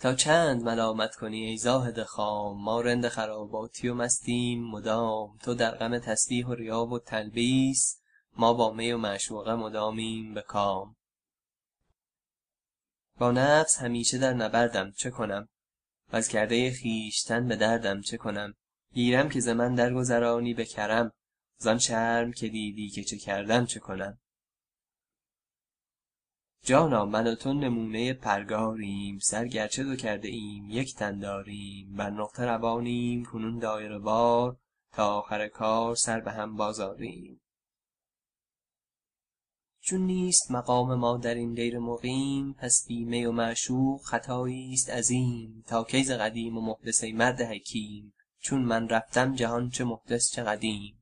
تا چند ملامت کنی ای زاهد خام؟ ما رند خراباتی و مستیم مدام. تو در غم تسبیح و ریا و تلبیس ما با می و معشوقه مدامیم به کام. با نفس همیشه در نبردم چه کنم؟ وز کرده خویشتن به دردم چه کنم؟ گیرم که ز من درگذرانی به کرم زان شرم که دیدی که چه کردم چه کنم؟ جانا من و تو نمونه پرگاریم سر گرچه دو کرده ایم یک تن داریم. بر نقطه روانیم کنون دایره وار تا آخر کار سر به هم باز آریم چون نیست مقام ما در این دیر مقیم پس بی می و معشوق خطایی است عظیم. تا کی ز قدیم و محدث ای مرد حکیم چون من رفتم جهان چه محدث چه قدیم.